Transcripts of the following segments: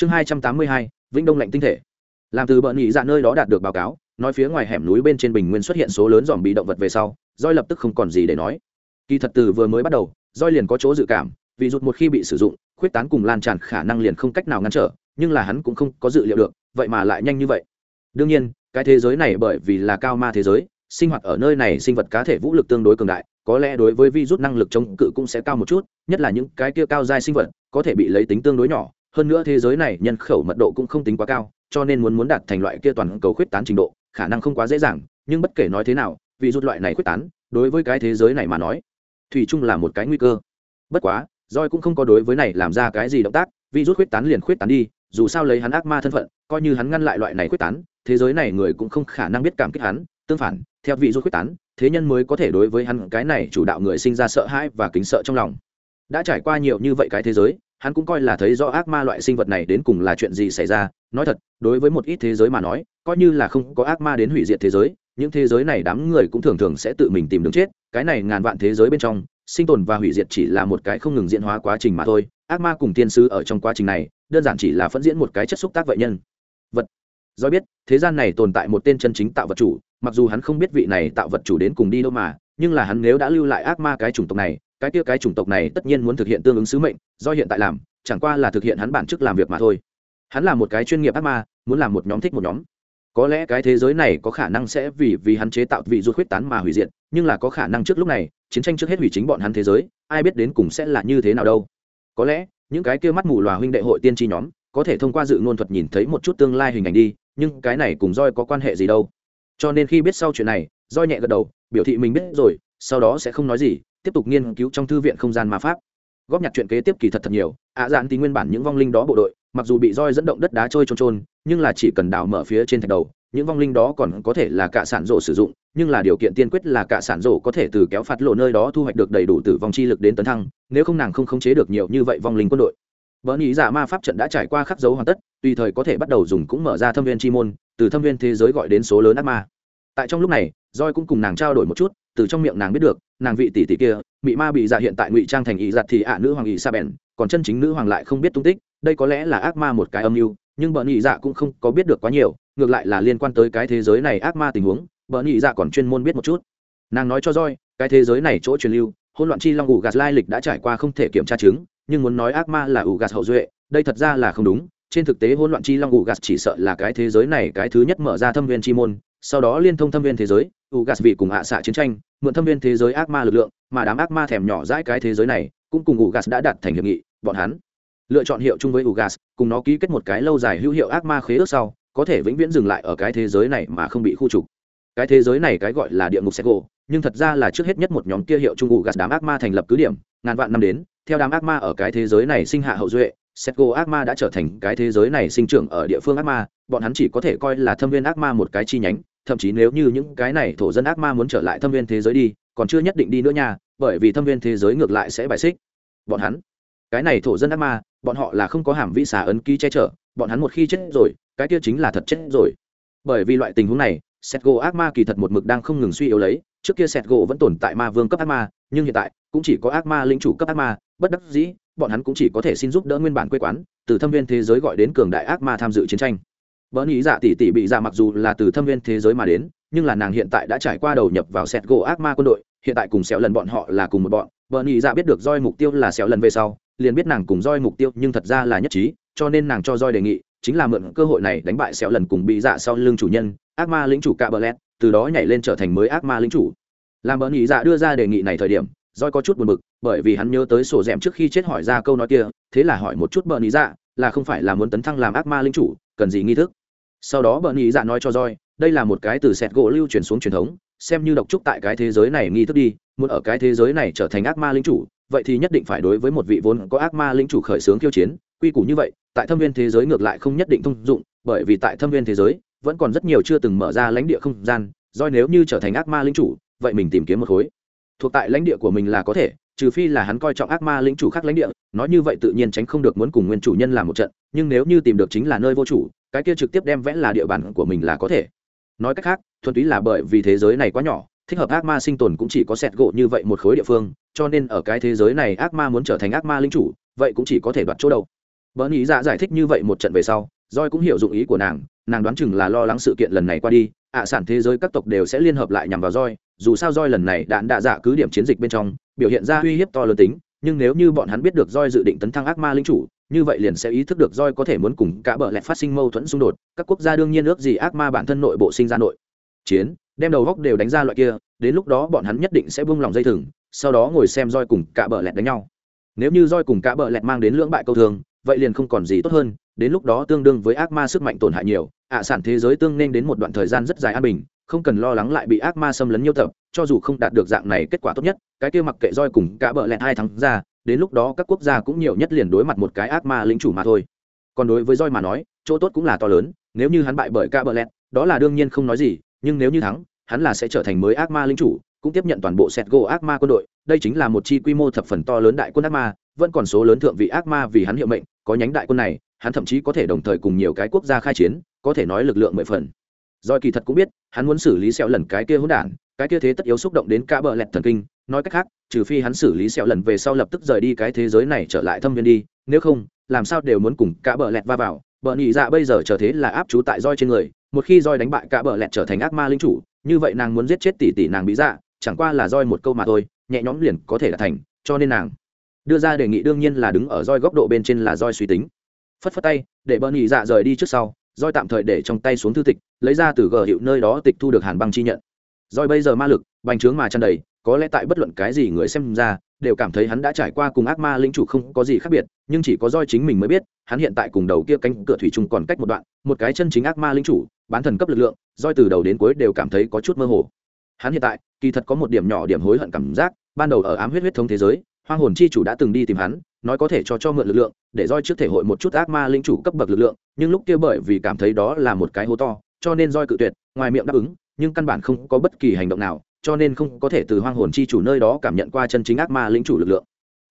chương hai trăm tám mươi hai, vĩnh đông lạnh tinh thể. Làm từ bợn nhị dạ nơi đó đạt được báo cáo, nói phía ngoài hẻm núi bên trên bình nguyên xuất hiện số lớn dòm bị động vật về sau roi lập tức không còn gì để nói. Kỳ thật từ vừa mới bắt đầu roi liền có chỗ dự cảm, vì rụt một khi bị sử dụng, khuyết tán cùng lan tràn khả năng liền không cách nào ngăn trở, nhưng là hắn cũng không có dự liệu được, vậy mà lại nhanh như vậy. Đương nhiên, cái thế giới này bởi vì là cao ma thế giới, sinh hoạt ở nơi này sinh vật cá thể vũ lực tương đối cường đại, có lẽ đối với virus năng lực chống cự cũng sẽ cao một chút, nhất là những cái kia cao giai sinh vật, có thể bị lấy tính tương đối nhỏ hơn nữa thế giới này nhân khẩu mật độ cũng không tính quá cao, cho nên muốn muốn đạt thành loại kia toàn cầu khuyết tán trình độ, khả năng không quá dễ dàng, nhưng bất kể nói thế nào, vì rút loại này khuyết tán, đối với cái thế giới này mà nói, thủy chung là một cái nguy cơ. Bất quá roi cũng không có đối với này làm ra cái gì động tác, vì rút khuyết tán liền khuyết tán đi, dù sao lấy hắn ác ma thân phận, coi như hắn ngăn lại loại này khuyết tán, thế giới này người cũng không khả năng biết cảm kích hắn, tương phản, theo vị rút khuyết tán, thế nhân mới có thể đối với hắn cái này chủ đạo người sinh ra sợ hãi và kính sợ trong lòng. Đã trải qua nhiều như vậy cái thế giới hắn cũng coi là thấy rõ ác ma loại sinh vật này đến cùng là chuyện gì xảy ra. Nói thật, đối với một ít thế giới mà nói, coi như là không có ác ma đến hủy diệt thế giới, những thế giới này đám người cũng thường thường sẽ tự mình tìm đường chết. Cái này ngàn vạn thế giới bên trong, sinh tồn và hủy diệt chỉ là một cái không ngừng diễn hóa quá trình mà thôi. Ác ma cùng tiên sư ở trong quá trình này, đơn giản chỉ là phẫn diễn một cái chất xúc tác vậy nhân. Vật. Do biết, thế gian này tồn tại một tên chân chính tạo vật chủ, mặc dù hắn không biết vị này tạo vật chủ đến cùng đi đâu mà, nhưng là hắn nếu đã lưu lại ác ma cái chủng tộc này cái kia cái chủng tộc này tất nhiên muốn thực hiện tương ứng sứ mệnh, do hiện tại làm, chẳng qua là thực hiện hắn bản chức làm việc mà thôi. Hắn là một cái chuyên nghiệp ác ma, muốn làm một nhóm thích một nhóm. Có lẽ cái thế giới này có khả năng sẽ vì vì hắn chế tạo vị ruột khuyết tán mà hủy diệt, nhưng là có khả năng trước lúc này, chiến tranh trước hết hủy chính bọn hắn thế giới, ai biết đến cùng sẽ là như thế nào đâu. Có lẽ, những cái kia mắt mù lòa huynh đệ hội tiên tri nhóm, có thể thông qua dự ngôn thuật nhìn thấy một chút tương lai hình ảnh đi, nhưng cái này cùng roi có quan hệ gì đâu. Cho nên khi biết sau chuyện này, roi nhẹ gật đầu, biểu thị mình biết rồi, sau đó sẽ không nói gì tiếp tục nghiên cứu trong thư viện không gian ma pháp. Góp nhặt chuyện kế tiếp kỳ thật thật nhiều, ạ à dạn thì nguyên bản những vong linh đó bộ đội, mặc dù bị roi dẫn động đất đá trôi trôn trôn nhưng là chỉ cần đào mở phía trên thạch đầu, những vong linh đó còn có thể là cả sản rổ sử dụng, nhưng là điều kiện tiên quyết là cả sản rổ có thể từ kéo phạt lộ nơi đó thu hoạch được đầy đủ tử vong chi lực đến tấn thăng, nếu không nàng không khống chế được nhiều như vậy vong linh quân đội. Vợ nghĩ giả ma pháp trận đã trải qua khắc dấu hoàn tất, tùy thời có thể bắt đầu dùng cũng mở ra thâm viên chi môn, từ thâm viên thế giới gọi đến số lớn ác ma. Tại trong lúc này, roi cũng cùng nàng trao đổi một chút, từ trong miệng nàng biết được nàng vị tỷ tỷ kia bị ma bị dạ hiện tại ngụy trang thành ý giặt thì ạ nữ hoàng ý sa bèn, còn chân chính nữ hoàng lại không biết tung tích, đây có lẽ là ác ma một cái âm mưu, nhưng bọn nhị dạ cũng không có biết được quá nhiều, ngược lại là liên quan tới cái thế giới này ác ma tình huống, bọn nhị dạ còn chuyên môn biết một chút. Nàng nói cho roi cái thế giới này chỗ truyền lưu hôn loạn chi long ủ gạt lai lịch đã trải qua không thể kiểm tra chứng, nhưng muốn nói ác ma là ủ gạt hậu duệ, đây thật ra là không đúng, trên thực tế hôn loạn chi long ủ gạt chỉ sợ là cái thế giới này cái thứ nhất mở ra thâm viên chi môn sau đó liên thông thâm viên thế giới u gạt vị cùng hạ xạ chiến tranh, mượn thâm viên thế giới ác ma lực lượng, mà đám ác ma thèm nhỏ dãi cái thế giới này, cũng cùng u gạt đã đạt thành hiệp nghị, bọn hắn lựa chọn hiệu chung với u gạt cùng nó ký kết một cái lâu dài hữu hiệu ác ma khế ước sau, có thể vĩnh viễn dừng lại ở cái thế giới này mà không bị khu trục. Cái thế giới này cái gọi là địa ngục xe gỗ nhưng thật ra là trước hết nhất một nhóm kia hiệu chung u gạt đám ác ma thành lập cứ điểm, ngàn vạn năm đến, theo đám ác ma ở cái thế giới này sinh hạ hậu duệ Setgo ác ma đã trở thành cái thế giới này sinh trưởng ở địa phương ác ma, bọn hắn chỉ có thể coi là thâm viên ác ma một cái chi nhánh, thậm chí nếu như những cái này thổ dân ác ma muốn trở lại thâm viên thế giới đi, còn chưa nhất định đi nữa nha, bởi vì thâm viên thế giới ngược lại sẽ bài xích. Bọn hắn, cái này thổ dân ác ma, bọn họ là không có hàm vĩ xà ấn ký che chở, bọn hắn một khi chết rồi, cái kia chính là thật chết rồi. Bởi vì loại tình huống này, Setgo ác ma kỳ thật một mực đang không ngừng suy yếu lấy, trước kia Setgo vẫn tồn tại ma vương cấp ác ma, nhưng hiện tại cũng chỉ có ác ma lĩnh chủ cấp ác ma, bất đắc dĩ, bọn hắn cũng chỉ có thể xin giúp đỡ nguyên bản quê quán, từ thâm viên thế giới gọi đến cường đại ác ma tham dự chiến tranh. Vợ nghĩ dạ tỷ tỷ bị dạ mặc dù là từ thâm viên thế giới mà đến, nhưng là nàng hiện tại đã trải qua đầu nhập vào sẹt gỗ ác ma quân đội, hiện tại cùng sẹo lần bọn họ là cùng một bọn. Vợ nghĩ dạ biết được roi mục tiêu là sẹo lần về sau, liền biết nàng cùng roi mục tiêu nhưng thật ra là nhất trí, cho nên nàng cho roi đề nghị, chính là mượn cơ hội này đánh bại sẹo lần cùng bị dạ sau lưng chủ nhân, ác ma lĩnh chủ cạ bờ lét từ đó nhảy lên trở thành mới ác ma lĩnh chủ. Làm vợ nghĩ dạ đưa ra đề nghị này thời điểm roi có chút buồn bực, bởi vì hắn nhớ tới sổ d trước khi chết hỏi ra câu nói kia, thế là hỏi một chút bợn ý dạ là không phải là muốn tấn thăng làm ác ma linh chủ, cần gì nghi thức? Sau đó bợn ý dạ nói cho roi đây là một cái từ sẹt gỗ lưu truyền xuống truyền thống, xem như độc trúc tại cái thế giới này nghi thức đi, muốn ở cái thế giới này trở thành ác ma linh chủ, vậy thì nhất định phải đối với một vị vốn có ác ma linh chủ khởi xướng khiêu chiến, quy củ như vậy, tại thâm viên thế giới ngược lại không nhất định thông dụng, bởi vì tại thâm viên thế giới, vẫn còn rất nhiều chưa từng mở ra lãnh địa không gian do nếu như trở thành ác ma linh chủ, vậy mình tìm kiếm một khối thuộc tại lãnh địa của mình là có thể, trừ phi là hắn coi trọng ác ma lĩnh chủ khác lãnh địa, nói như vậy tự nhiên tránh không được muốn cùng nguyên chủ nhân làm một trận, nhưng nếu như tìm được chính là nơi vô chủ, cái kia trực tiếp đem vẽ là địa bàn của mình là có thể nói cách khác, thuần túy là bởi vì thế giới này quá nhỏ, thích hợp ác ma sinh tồn cũng chỉ có sẹt gỗ như vậy một khối địa phương, cho nên ở cái thế giới này ác ma muốn trở thành ác ma linh chủ, vậy cũng chỉ có thể đoạt chỗ đầu bờ nhị dạ giải thích như vậy một trận về sau roi cũng hiểu dụng ý của nàng nàng đoán chừng là lo lắng sự kiện lần này qua đi, ạ sản thế giới các tộc đều sẽ liên hợp lại nhằm vào roi dù sao roi lần này đạn đạ dạ cứ điểm chiến dịch bên trong, biểu hiện ra uy hiếp to lớn tính, nhưng nếu như bọn hắn biết được roi dự định tấn thăng ác ma linh chủ, như vậy liền sẽ ý thức được roi có thể muốn cùng cả bờ lẹt phát sinh mâu thuẫn xung đột, các quốc gia đương nhiên ước gì ác ma bản thân nội bộ sinh ra nội chiến, đem đầu góc đều đánh ra loại kia, đến lúc đó bọn hắn nhất định sẽ buông lòng dây thừng, sau đó ngồi xem roi cùng cả bờ lẹt đánh nhau. Nếu như roi cùng cả bờ lẹt mang đến lưỡng bại câu thường vậy liền không còn gì tốt hơn đến lúc đó tương đương với ác ma sức mạnh tổn hại nhiều ạ sản thế giới tương nên đến một đoạn thời gian rất dài an bình không cần lo lắng lại bị ác ma xâm lấn nhiêu tập cho dù không đạt được dạng này kết quả tốt nhất cái kia mặc kệ roi cùng cả bờ lẹn hai tháng ra đến lúc đó các quốc gia cũng nhiều nhất liền đối mặt một cái ác ma lính chủ mà thôi. Còn đối với roi mà nói chỗ tốt cũng là to lớn nếu như hắn bại bởi cả bờ lẹn, đó là đương nhiên không nói gì nhưng nếu như thắng hắn là sẽ trở thành mới ác ma lính chủ cũng tiếp nhận toàn bộ set go ác ma quân đội đây chính là một chi quy mô thập phần to lớn đại quân ác ma vẫn còn số lớn thượng vị ác ma vì hắn hiệu mệnh có nhánh đại quân này hắn thậm chí có thể đồng thời cùng nhiều cái quốc gia khai chiến có thể nói lực lượng mười phần Doi kỳ thật cũng biết, hắn muốn xử lý sẹo lần cái kia hỗn đản, cái kia thế tất yếu xúc động đến cả bờ lẹt thần kinh, nói cách khác, trừ phi hắn xử lý sẹo lần về sau lập tức rời đi cái thế giới này trở lại thâm viên đi, nếu không, làm sao đều muốn cùng cả bờ lẹt va vào. Bờ nhị dạ bây giờ trở thế là áp chú tại Doi trên người, một khi Doi đánh bại cả bờ lẹt trở thành ác ma linh chủ, như vậy nàng muốn giết chết tỷ tỷ nàng bị dạ, chẳng qua là Doi một câu mà thôi, nhẹ nhõm liền có thể là thành, cho nên nàng đưa ra đề nghị đương nhiên là đứng ở Doi góc độ bên trên là Doi suy tính. Phất phất tay, để bờ nhị dạ rời đi trước sau, roi tạm thời để trong tay xuống thư tịch lấy ra từ gờ hiệu nơi đó tịch thu được hàn băng chi nhận roi bây giờ ma lực bành trướng mà tràn đầy có lẽ tại bất luận cái gì người xem ra đều cảm thấy hắn đã trải qua cùng ác ma linh chủ không có gì khác biệt nhưng chỉ có roi chính mình mới biết hắn hiện tại cùng đầu kia cánh cửa thủy chung còn cách một đoạn một cái chân chính ác ma linh chủ bán thần cấp lực lượng roi từ đầu đến cuối đều cảm thấy có chút mơ hồ hắn hiện tại kỳ thật có một điểm nhỏ điểm hối hận cảm giác ban đầu ở ám huyết huyết thống thế giới hoang hồn chi chủ đã từng đi tìm hắn, nói có thể cho cho mượn lực lượng, để roi trước thể hội một chút ác ma linh chủ cấp bậc lực lượng, nhưng lúc kia bởi vì cảm thấy đó là một cái hố to, cho nên roi cự tuyệt, ngoài miệng đáp ứng, nhưng căn bản không có bất kỳ hành động nào, cho nên không có thể từ hoang hồn chi chủ nơi đó cảm nhận qua chân chính ác ma linh chủ lực lượng.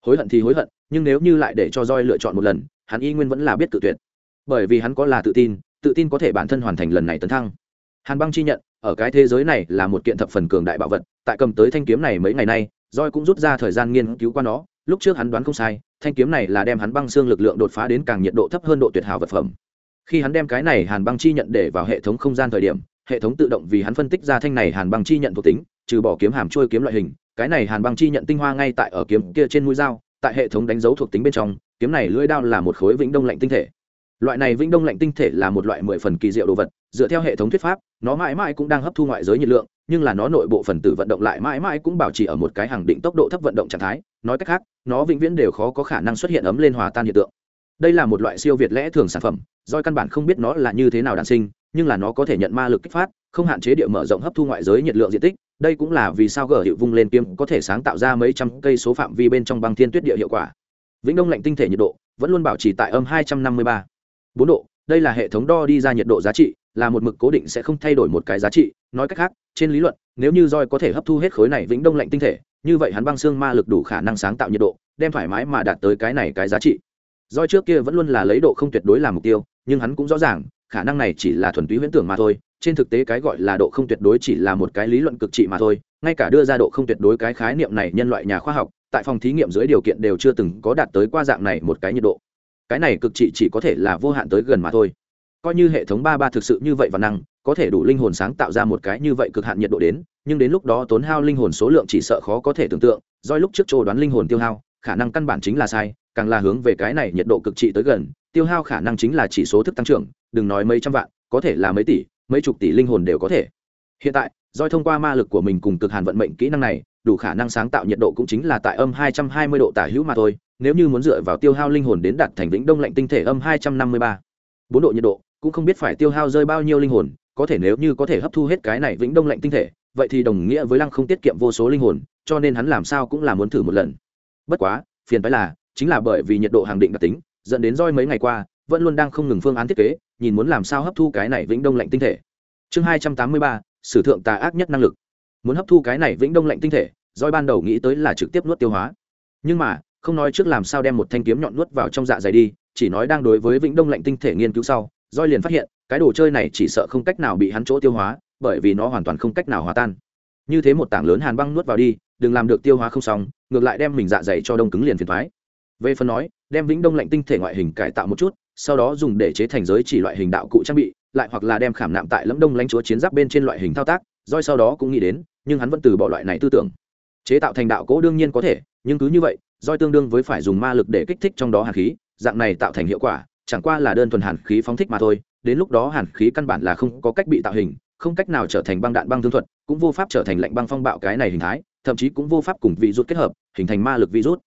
Hối hận thì hối hận, nhưng nếu như lại để cho roi lựa chọn một lần, hắn y nguyên vẫn là biết cự tuyệt. Bởi vì hắn có là tự tin tự tin có thể bản thân hoàn thành lần này tấn thăng. Hàn băng chi nhận, ở cái thế giới này là một kiện thập phần cường đại bảo vật, tại cầm tới thanh kiếm này mấy ngày nay roi cũng rút ra thời gian nghiên cứu qua nó, lúc trước hắn đoán không sai, thanh kiếm này là đem hắn băng xương lực lượng đột phá đến càng nhiệt độ thấp hơn độ tuyệt hảo vật phẩm. Khi hắn đem cái này hàn băng chi nhận để vào hệ thống không gian thời điểm, hệ thống tự động vì hắn phân tích ra thanh này hàn băng chi nhận thuộc tính, trừ bỏ kiếm hàm trôi kiếm loại hình, cái này hàn băng chi nhận tinh hoa ngay tại ở kiếm kia trên mũi dao, tại hệ thống đánh dấu thuộc tính bên trong, kiếm này lưỡi đao là một khối vĩnh đông lạnh tinh thể. Loại này vĩnh đông lạnh tinh thể là một loại mười phần kỳ diệu đồ vật dựa theo hệ thống thuyết pháp, nó mãi mãi cũng đang hấp thu ngoại giới nhiệt lượng, nhưng là nó nội bộ phần tử vận động lại mãi mãi cũng bảo trì ở một cái hàng định tốc độ thấp vận động trạng thái. Nói cách khác, nó vĩnh viễn đều khó có khả năng xuất hiện ấm lên hòa tan hiện tượng. Đây là một loại siêu việt lẽ thường sản phẩm doi căn bản không biết nó là như thế nào đản sinh, nhưng là nó có thể nhận ma lực kích phát, không hạn chế địa mở rộng hấp thu ngoại giới nhiệt lượng diện tích. Đây cũng là vì sao gở hiệu vung lên kiếm có thể sáng tạo ra mấy trăm cây số phạm vi bên trong băng thiên tuyết địa hiệu quả. Vĩnh đông lạnh tinh thể nhiệt độ vẫn luôn bảo trì tại âm hai trăm năm mươi ba bốn độ. Đây là hệ thống đo đi ra nhiệt độ giá trị là một mực cố định sẽ không thay đổi một cái giá trị, nói cách khác, trên lý luận, nếu như roi có thể hấp thu hết khối này vĩnh đông lạnh tinh thể, như vậy hắn băng xương ma lực đủ khả năng sáng tạo nhiệt độ, đem thoải mái mà đạt tới cái này cái giá trị. Roi trước kia vẫn luôn là lấy độ không tuyệt đối làm mục tiêu, nhưng hắn cũng rõ ràng, khả năng này chỉ là thuần túy huyễn tưởng mà thôi, trên thực tế cái gọi là độ không tuyệt đối chỉ là một cái lý luận cực trị mà thôi, ngay cả đưa ra độ không tuyệt đối cái khái niệm này nhân loại nhà khoa học, tại phòng thí nghiệm dưới điều kiện đều chưa từng có đạt tới qua dạng này một cái nhiệt độ. Cái này cực trị chỉ có thể là vô hạn tới gần mà thôi coi như hệ thống ba ba thực sự như vậy và năng, có thể đủ linh hồn sáng tạo ra một cái như vậy cực hạn nhiệt độ đến, nhưng đến lúc đó tốn hao linh hồn số lượng chỉ sợ khó có thể tưởng tượng, do lúc trước chỗ đoán linh hồn tiêu hao, khả năng căn bản chính là sai, càng là hướng về cái này nhiệt độ cực trị tới gần, tiêu hao khả năng chính là chỉ số thức tăng trưởng, đừng nói mấy trăm vạn, có thể là mấy tỷ, mấy chục tỷ linh hồn đều có thể hiện tại doi thông qua ma lực của mình cùng cực hàn vận mệnh kỹ năng này, đủ khả năng sáng tạo nhiệt độ cũng chính là tại âm 220 độ tả hữu mà thôi, nếu như muốn dựa vào tiêu hao linh hồn đến đạt thành vĩnh đông lạnh tinh thể âm 253. 4 độ nhiệt độ cũng không biết phải tiêu hao rơi bao nhiêu linh hồn, có thể nếu như có thể hấp thu hết cái này vĩnh đông lạnh tinh thể, vậy thì đồng nghĩa với lăng không tiết kiệm vô số linh hồn, cho nên hắn làm sao cũng là muốn thử một lần. Bất quá, phiền phái là, chính là bởi vì nhiệt độ hàng định đặc tính, dẫn đến roi mấy ngày qua, vẫn luôn đang không ngừng phương án thiết kế, nhìn muốn làm sao hấp thu cái này vĩnh đông lạnh tinh thể. Chương hai trăm tám mươi ba, sử thượng tà ác nhất năng lực. Muốn hấp thu cái này vĩnh đông lạnh tinh thể, roi ban đầu nghĩ tới là trực tiếp nuốt tiêu hóa. Nhưng mà, không nói trước làm sao đem một thanh kiếm nhọn nuốt vào trong dạ dày đi, chỉ nói đang đối với vĩnh đông lạnh tinh thể nghiên cứu sau roi liền phát hiện, cái đồ chơi này chỉ sợ không cách nào bị hắn chỗ tiêu hóa, bởi vì nó hoàn toàn không cách nào hòa tan. Như thế một tảng lớn hàn băng nuốt vào đi, đừng làm được tiêu hóa không xong, ngược lại đem mình dạ dày cho đông cứng liền phiền thoái về phần nói, đem vĩnh đông lạnh tinh thể ngoại hình cải tạo một chút, sau đó dùng để chế thành giới chỉ loại hình đạo cụ trang bị, lại hoặc là đem khảm nạm tại lẫm đông lãnh chúa chiến giáp bên trên loại hình thao tác roi sau đó cũng nghĩ đến, nhưng hắn vẫn từ bỏ loại này tư tưởng. Chế tạo thành đạo cỗ đương nhiên có thể, nhưng cứ như vậy roi tương đương với phải dùng ma lực để kích thích trong đó hàn khí, dạng này tạo thành hiệu quả chẳng qua là đơn thuần hàn khí phóng thích mà thôi, đến lúc đó hàn khí căn bản là không có cách bị tạo hình, không cách nào trở thành băng đạn băng thương thuật, cũng vô pháp trở thành lạnh băng phong bạo cái này hình thái, thậm chí cũng vô pháp cùng vị rút kết hợp, hình thành ma lực vi rút.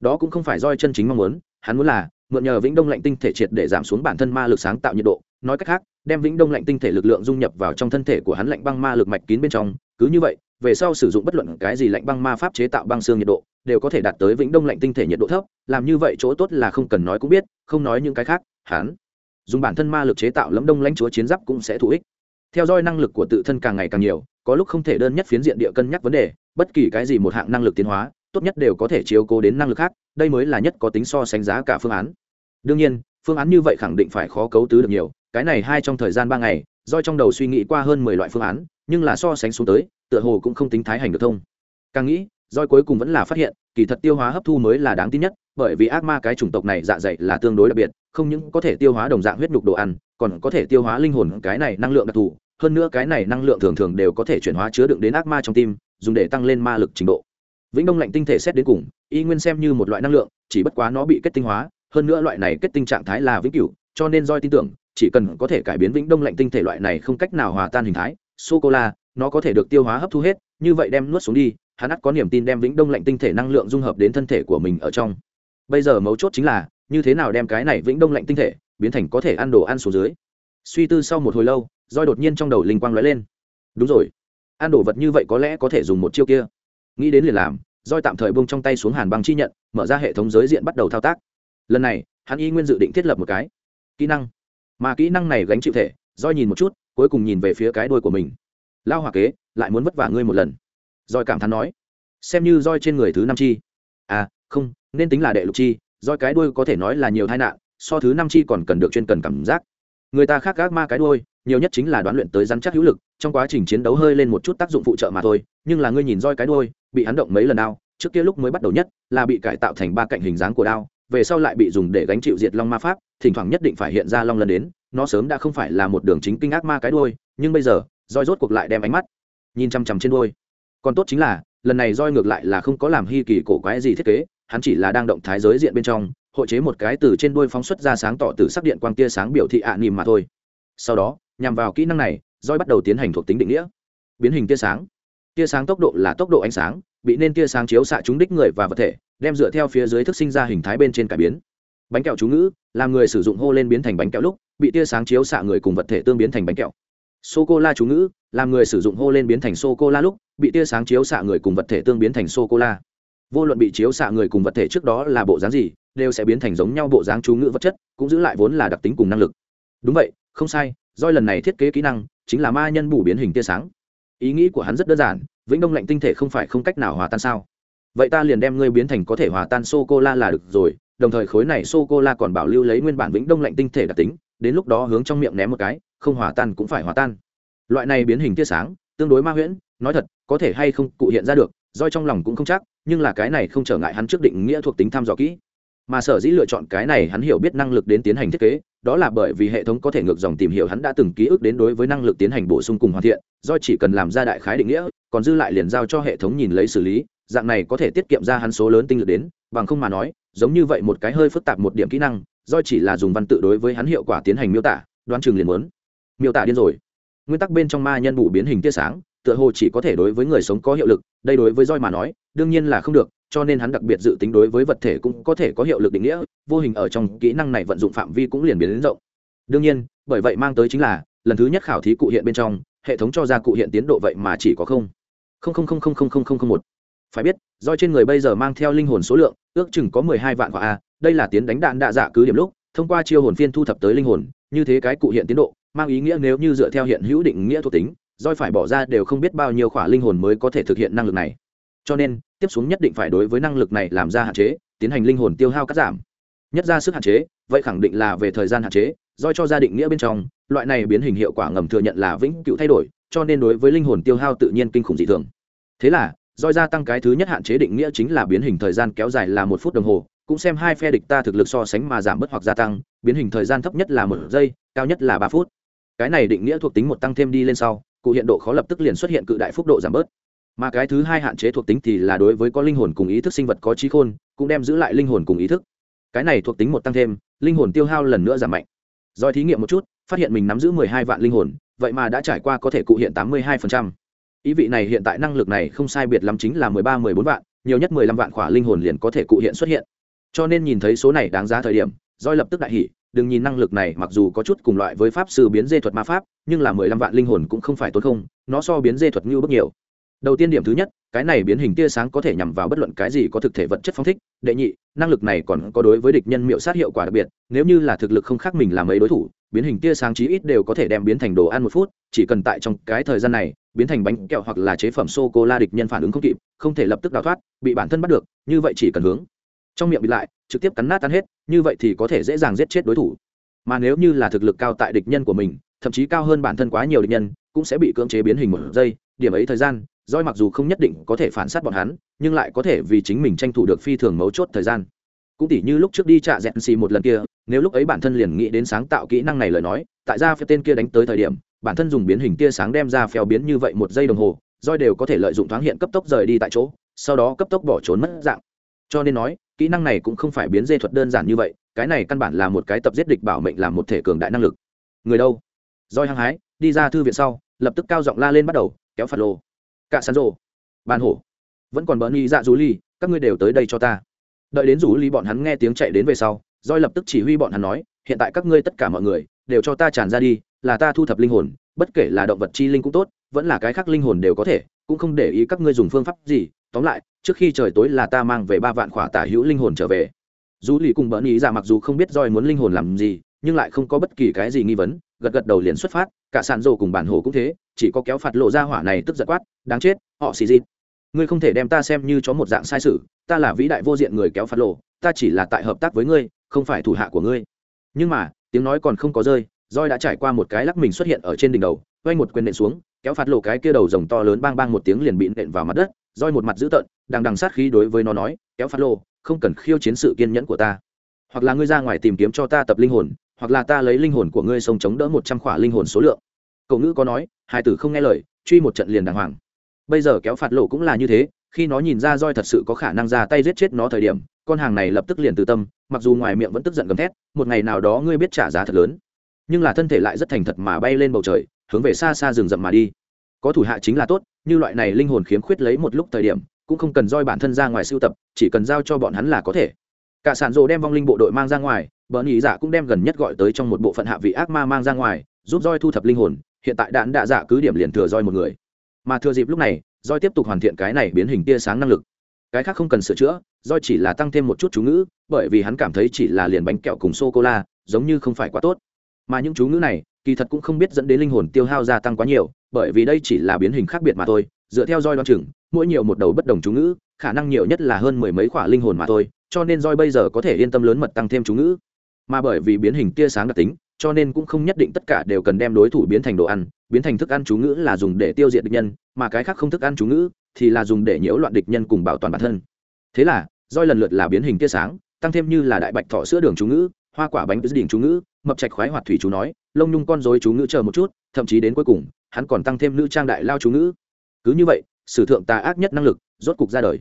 Đó cũng không phải do chân chính mong muốn, hắn muốn là mượn nhờ vĩnh đông lạnh tinh thể triệt để giảm xuống bản thân ma lực sáng tạo nhiệt độ, nói cách khác, đem vĩnh đông lạnh tinh thể lực lượng dung nhập vào trong thân thể của hắn lạnh băng ma lực mạch kín bên trong, cứ như vậy, về sau sử dụng bất luận cái gì lạnh băng ma pháp chế tạo băng xương nhiệt độ đều có thể đạt tới vĩnh đông lạnh tinh thể nhiệt độ thấp, làm như vậy chỗ tốt là không cần nói cũng biết, không nói những cái khác, hắn dùng bản thân ma lực chế tạo lẫm đông lãnh chúa chiến giáp cũng sẽ thú ích. Theo dõi năng lực của tự thân càng ngày càng nhiều, có lúc không thể đơn nhất phiến diện địa cân nhắc vấn đề, bất kỳ cái gì một hạng năng lực tiến hóa, tốt nhất đều có thể chiếu cố đến năng lực khác, đây mới là nhất có tính so sánh giá cả phương án. Đương nhiên, phương án như vậy khẳng định phải khó cấu tứ được nhiều, cái này hai trong thời gian ba ngày doi trong đầu suy nghĩ qua hơn mười loại phương án, nhưng là so sánh xuống tới, tựa hồ cũng không tính thái hành được thông. Càng nghĩ doi cuối cùng vẫn là phát hiện, kỳ thật tiêu hóa hấp thu mới là đáng tin nhất, bởi vì ác ma cái chủng tộc này dạ dày là tương đối đặc biệt, không những có thể tiêu hóa đồng dạng huyết nhục đồ ăn, còn có thể tiêu hóa linh hồn, cái này năng lượng đặc thù. Hơn nữa cái này năng lượng thường thường đều có thể chuyển hóa chứa đựng đến ác ma trong tim, dùng để tăng lên ma lực trình độ. Vĩnh đông lạnh tinh thể xét đến cùng, y nguyên xem như một loại năng lượng, chỉ bất quá nó bị kết tinh hóa, hơn nữa loại này kết tinh trạng thái là vĩnh cửu, cho nên doi tin tưởng, chỉ cần có thể cải biến vĩnh đông lạnh tinh thể loại này không cách nào hòa tan hình thái, sô cô la, nó có thể được tiêu hóa hấp thu hết, như vậy đem nuốt xuống đi hắn ắt có niềm tin đem vĩnh đông lạnh tinh thể năng lượng dung hợp đến thân thể của mình ở trong. Bây giờ mấu chốt chính là, như thế nào đem cái này vĩnh đông lạnh tinh thể biến thành có thể ăn đồ ăn xuống dưới. Suy tư sau một hồi lâu, roi đột nhiên trong đầu linh quang lóe lên. Đúng rồi, ăn đồ vật như vậy có lẽ có thể dùng một chiêu kia. Nghĩ đến liền làm, roi tạm thời buông trong tay xuống hàn băng chi nhận, mở ra hệ thống giới diện bắt đầu thao tác. Lần này, hắn y nguyên dự định thiết lập một cái kỹ năng. Mà kỹ năng này gánh chịu thể, roi nhìn một chút, cuối cùng nhìn về phía cái đuôi của mình. Lao hỏa kế, lại muốn vất vả ngươi một lần roi cảm thán nói, xem như roi trên người thứ năm chi. À không, nên tính là đệ lục chi roi cái đuôi có thể nói là nhiều tai nạn, so thứ năm chi còn cần được chuyên cần cảm giác. Người ta khác gác ma cái đuôi, nhiều nhất chính là đoán luyện tới rắn chắc hữu lực, trong quá trình chiến đấu hơi lên một chút tác dụng phụ trợ mà thôi, nhưng là ngươi nhìn roi cái đuôi, bị hắn động mấy lần đao, trước kia lúc mới bắt đầu nhất, là bị cải tạo thành ba cạnh hình dáng của đao, về sau lại bị dùng để gánh chịu diệt long ma pháp, thỉnh thoảng nhất định phải hiện ra long lần đến, nó sớm đã không phải là một đường chính kinh ác ma cái đuôi, nhưng bây giờ roi rốt cuộc lại đem ánh mắt nhìn chăm chăm trên đuôi còn tốt chính là, lần này roi ngược lại là không có làm hy kỳ cổ quái gì thiết kế, hắn chỉ là đang động thái giới diện bên trong, hội chế một cái từ trên đuôi phóng xuất ra sáng tỏ từ sắc điện quang tia sáng biểu thị ạ à nìm mà thôi. Sau đó, nhằm vào kỹ năng này, roi bắt đầu tiến hành thuộc tính định nghĩa. Biến hình tia sáng. Tia sáng tốc độ là tốc độ ánh sáng, bị nên tia sáng chiếu xạ trúng đích người và vật thể, đem dựa theo phía dưới thức sinh ra hình thái bên trên cải biến. Bánh kẹo chú ngữ, làm người sử dụng hô lên biến thành bánh kẹo lúc, bị tia sáng chiếu xạ người cùng vật thể tương biến thành bánh kẹo. Sô cô la chú ngữ làm người sử dụng hô lên biến thành sô cô la lúc, bị tia sáng chiếu xạ người cùng vật thể tương biến thành sô cô la vô luận bị chiếu xạ người cùng vật thể trước đó là bộ dáng gì, đều sẽ biến thành giống nhau bộ dáng chú ngữ vật chất, cũng giữ lại vốn là đặc tính cùng năng lực. Đúng vậy, không sai doi lần này thiết kế kỹ năng chính là ma nhân bù biến hình tia sáng. Ý nghĩ của hắn rất đơn giản, vĩnh đông lạnh tinh thể không phải không cách nào hòa tan sao? Vậy ta liền đem ngươi biến thành có thể hòa tan sô cô la là được rồi, đồng thời khối này sô cô la còn bảo lưu lấy nguyên bản vĩnh đông lạnh tinh thể đặc tính, đến lúc đó hướng trong miệng ném một cái, không hòa tan cũng phải hòa tan loại này biến hình tia sáng, tương đối ma huyễn, nói thật, có thể hay không cụ hiện ra được doi trong lòng cũng không chắc, nhưng là cái này không trở ngại hắn trước định nghĩa thuộc tính thăm dò kỹ. Mà sở dĩ lựa chọn cái này hắn hiểu biết năng lực đến tiến hành thiết kế, đó là bởi vì hệ thống có thể ngược dòng tìm hiểu hắn đã từng ký ức đến đối với năng lực tiến hành bổ sung cùng hoàn thiện do chỉ cần làm ra đại khái định nghĩa, còn dư lại liền giao cho hệ thống nhìn lấy xử lý, dạng này có thể tiết kiệm ra hắn số lớn tinh lực đến, bằng không mà nói, giống như vậy một cái hơi phức tạp một điểm kỹ năng do chỉ là dùng văn tự đối với hắn hiệu quả tiến hành miêu tả, đoán chừng liền muốn. Miêu tả điên rồi nguyên tắc bên trong ma nhân bù biến hình tia sáng, tựa hồ chỉ có thể đối với người sống có hiệu lực, đây đối với roi mà nói, đương nhiên là không được, cho nên hắn đặc biệt dự tính đối với vật thể cũng có thể có hiệu lực định nghĩa, vô hình ở trong kỹ năng này vận dụng phạm vi cũng liền biến đến rộng. Đương nhiên, bởi vậy mang tới chính là, lần thứ nhất khảo thí cụ hiện bên trong, hệ thống cho ra cụ hiện tiến độ vậy mà chỉ có không. Không không không không không không không không một. Phải biết do trên người bây giờ mang theo linh hồn số lượng, ước chừng có mười hai vạn quả a, đây là tiến đánh đạn đạ dạ cứ điểm lúc, thông qua chiêu hồn phiên thu thập tới linh hồn, như thế cái cụ hiện tiến độ mang ý nghĩa nếu như dựa theo hiện hữu định nghĩa thuộc tính doi phải bỏ ra đều không biết bao nhiêu khỏa linh hồn mới có thể thực hiện năng lực này. Cho nên, tiếp xuống nhất định phải đối với năng lực này làm ra hạn chế, tiến hành linh hồn tiêu hao cắt giảm. Nhất ra sức hạn chế, vậy khẳng định là về thời gian hạn chế doi cho gia định nghĩa bên trong, loại này biến hình hiệu quả ngầm thừa nhận là vĩnh cựu thay đổi, cho nên đối với linh hồn tiêu hao tự nhiên kinh khủng dị thường. Thế là doi gia tăng cái thứ nhất hạn chế định nghĩa chính là biến hình thời gian kéo dài là một phút đồng hồ, cũng xem hai phe địch ta thực lực so sánh mà giảm bớt hoặc gia tăng, biến hình thời gian thấp nhất là một giây, cao nhất là ba phút cái này định nghĩa thuộc tính một tăng thêm đi lên sau, cụ hiện độ khó lập tức liền xuất hiện cự đại phúc độ giảm bớt. Mà cái thứ hai hạn chế thuộc tính thì là đối với có linh hồn cùng ý thức sinh vật có trí khôn, cũng đem giữ lại linh hồn cùng ý thức. Cái này thuộc tính một tăng thêm, linh hồn tiêu hao lần nữa giảm mạnh. Do thí nghiệm một chút, phát hiện mình nắm giữ mười hai vạn linh hồn, vậy mà đã trải qua có thể cụ hiện tám mươi hai phần trăm. Ý vị này hiện tại năng lực này không sai biệt lắm chính là mười ba, mười bốn vạn, nhiều nhất mười lăm vạn khỏa linh hồn liền có thể cụ hiện xuất hiện. Cho nên nhìn thấy số này đáng giá thời điểm doi lập tức đại hỷ đừng nhìn năng lực này, mặc dù có chút cùng loại với pháp sư biến dê thuật ma pháp, nhưng là mười lăm vạn linh hồn cũng không phải tốt không, nó so biến dê thuật ngưu bất nhiều. Đầu tiên điểm thứ nhất, cái này biến hình tia sáng có thể nhằm vào bất luận cái gì có thực thể vật chất phong thích. Đệ nhị, năng lực này còn có đối với địch nhân miệu sát hiệu quả đặc biệt, nếu như là thực lực không khác mình làm mấy đối thủ, biến hình tia sáng chí ít đều có thể đem biến thành đồ ăn một phút, chỉ cần tại trong cái thời gian này, biến thành bánh kẹo hoặc là chế phẩm sô cô la địch nhân phản ứng không kịp, không thể lập tức đào thoát, bị bản thân bắt được, như vậy chỉ cần hướng trong miệng bị lại, trực tiếp cắn nát tan hết như vậy thì có thể dễ dàng giết chết đối thủ. Mà nếu như là thực lực cao tại địch nhân của mình, thậm chí cao hơn bản thân quá nhiều địch nhân, cũng sẽ bị cưỡng chế biến hình một giây, điểm ấy thời gian roi mặc dù không nhất định có thể phản sát bọn hắn, nhưng lại có thể vì chính mình tranh thủ được phi thường mấu chốt thời gian. Cũng tỉ như lúc trước đi trạ dẹn xì một lần kia, nếu lúc ấy bản thân liền nghĩ đến sáng tạo kỹ năng này lời nói, tại ra phía tên kia đánh tới thời điểm, bản thân dùng biến hình tia sáng đem ra phèo biến như vậy một giây đồng hồ roi đều có thể lợi dụng thoáng hiện cấp tốc rời đi tại chỗ, sau đó cấp tốc bỏ trốn mất dạng. Cho nên nói kỹ năng này cũng không phải biến dê thuật đơn giản như vậy, cái này căn bản là một cái tập giết địch bảo mệnh làm một thể cường đại năng lực. Người đâu? Roi hăng hái, đi ra thư viện sau, lập tức cao giọng la lên bắt đầu, kéo phạt lô. Cả sán rộ ban hổ. Vẫn còn bỡn y dạ rú ly các ngươi đều tới đây cho ta. Đợi đến rú ly bọn hắn nghe tiếng chạy đến về sau roi lập tức chỉ huy bọn hắn nói, hiện tại các ngươi tất cả mọi người, đều cho ta tràn ra đi, là ta thu thập linh hồn, bất kể là động vật chi linh cũng tốt, vẫn là cái khác linh hồn đều có thể cũng không để ý các ngươi dùng phương pháp gì, tóm lại, trước khi trời tối là ta mang về ba vạn khỏa tả hữu linh hồn trở về. Dù lì cùng bỡn ý ra mặc dù không biết roi muốn linh hồn làm gì, nhưng lại không có bất kỳ cái gì nghi vấn, gật gật đầu liền xuất phát, cả sàn rồ cùng bản hồ cũng thế, chỉ có kéo phạt lộ ra hỏa này tức giật quát, đáng chết, họ xì dịt. Ngươi không thể đem ta xem như chó một dạng sai sự, ta là vĩ đại vô diện người kéo phạt lộ, ta chỉ là tại hợp tác với ngươi, không phải thủ hạ của ngươi. Nhưng mà, tiếng nói còn không có rơi roi đã trải qua một cái lắc mình xuất hiện ở trên đỉnh đầu, quay một quyền nện xuống kéo phạt lộ cái kia đầu rồng to lớn bang bang một tiếng liền bị nện vào mặt đất, roi một mặt dữ tợn, đằng đằng sát khí đối với nó nói, kéo phạt lộ, không cần khiêu chiến sự kiên nhẫn của ta. Hoặc là ngươi ra ngoài tìm kiếm cho ta tập linh hồn, hoặc là ta lấy linh hồn của ngươi sống chống đỡ một trăm khỏa linh hồn số lượng. Cậu ngữ có nói, hai tử không nghe lời, truy một trận liền đàng hoàng. Bây giờ kéo phạt lộ cũng là như thế, khi nó nhìn ra roi thật sự có khả năng ra tay giết chết nó thời điểm, con hàng này lập tức liền từ tâm, mặc dù ngoài miệng vẫn tức giận gầm thét, một ngày nào đó ngươi biết trả giá thật lớn. Nhưng là thân thể lại rất thành thật mà bay lên bầu trời hướng về xa xa rừng rậm mà đi. Có thủ hạ chính là tốt, như loại này linh hồn khiếm khuyết lấy một lúc thời điểm, cũng không cần roi bản thân ra ngoài sưu tập, chỉ cần giao cho bọn hắn là có thể. Cả sản rồ đem vong linh bộ đội mang ra ngoài bỡn ý giả cũng đem gần nhất gọi tới trong một bộ phận hạ vị ác ma mang ra ngoài, giúp roi thu thập linh hồn, hiện tại đạn đạ giả cứ điểm liền thừa roi một người. Mà thừa dịp lúc này, roi tiếp tục hoàn thiện cái này biến hình tia sáng năng lực. Cái khác không cần sửa chữa, roi chỉ là tăng thêm một chút chú ngữ, bởi vì hắn cảm thấy chỉ là liền bánh kẹo cùng sô cô la, giống như không phải quá tốt mà những chú ngữ này, kỳ thật cũng không biết dẫn đến linh hồn tiêu hao gia tăng quá nhiều, bởi vì đây chỉ là biến hình khác biệt mà thôi, dựa theo roi đoan chừng, mỗi nhiều một đầu bất đồng chú ngữ, khả năng nhiều nhất là hơn mười mấy khỏa linh hồn mà thôi, cho nên roi bây giờ có thể yên tâm lớn mật tăng thêm chú ngữ. Mà bởi vì biến hình tia sáng đặc tính, cho nên cũng không nhất định tất cả đều cần đem đối thủ biến thành đồ ăn, biến thành thức ăn chú ngữ là dùng để tiêu diệt địch nhân, mà cái khác không thức ăn chú ngữ thì là dùng để nhiễu loạn địch nhân cùng bảo toàn bản thân. Thế là, roi lần lượt là biến hình tia sáng, tăng thêm như là đại bạch thọ sữa đường chú ngữ, hoa quả bánh đỉnh chú ngữ mập trạch khoái hoạt thủy chú nói, lông nhung con dối chú ngữ chờ một chút, thậm chí đến cuối cùng, hắn còn tăng thêm nữ trang đại lao chú ngữ. Cứ như vậy, sử thượng tà ác nhất năng lực, rốt cục ra đời.